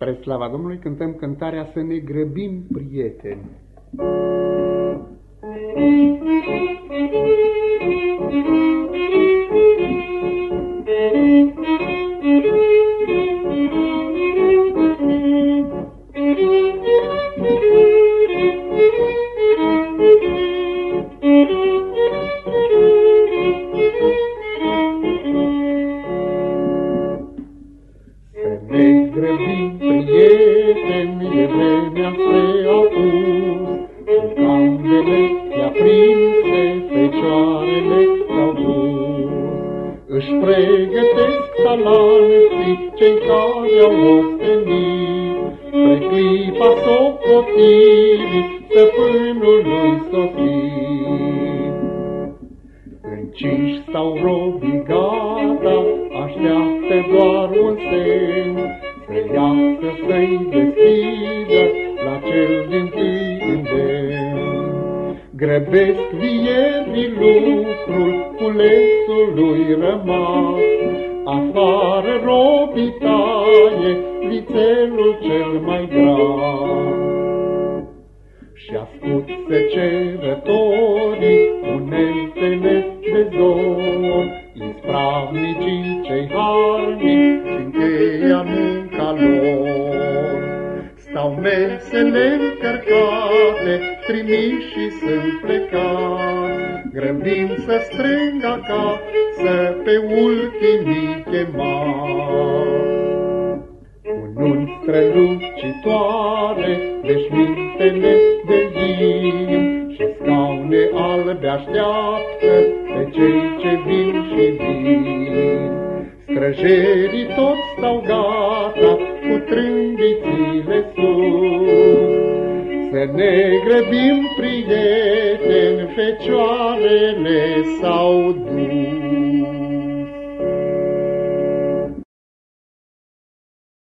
Spre slava Domnului cântăm cântarea Să ne grăbim, prieteni. grăbim, fecioarele s-au dus. Își pregătesc talanții cei care au ostenit, Spre clipa socotirii stăpânului sosit. Înciși stau robii gata, așteaptă doar un semn, să iasă să-i deschidă la cel din tâi îndemn. Grăbesc vierii lucrul culesului rămas, afară robii taie vițelul cel mai grav. Și ascult secerătorii uneltele de zor, ispravnicii cei harnici încheia munca lor. Stau mesele încărcate, trimișii sunt plecați, grăbind să strâng acasă pe ultimii chemați. Cu nunți strălucitoare, veșmintele de zi și scaune albe așteaptă pe cei ce vin și vin. Străjerii toți stau gata cu trâmbițile sus. Să ne grăbim, prieteni, fecioarele s-au dus.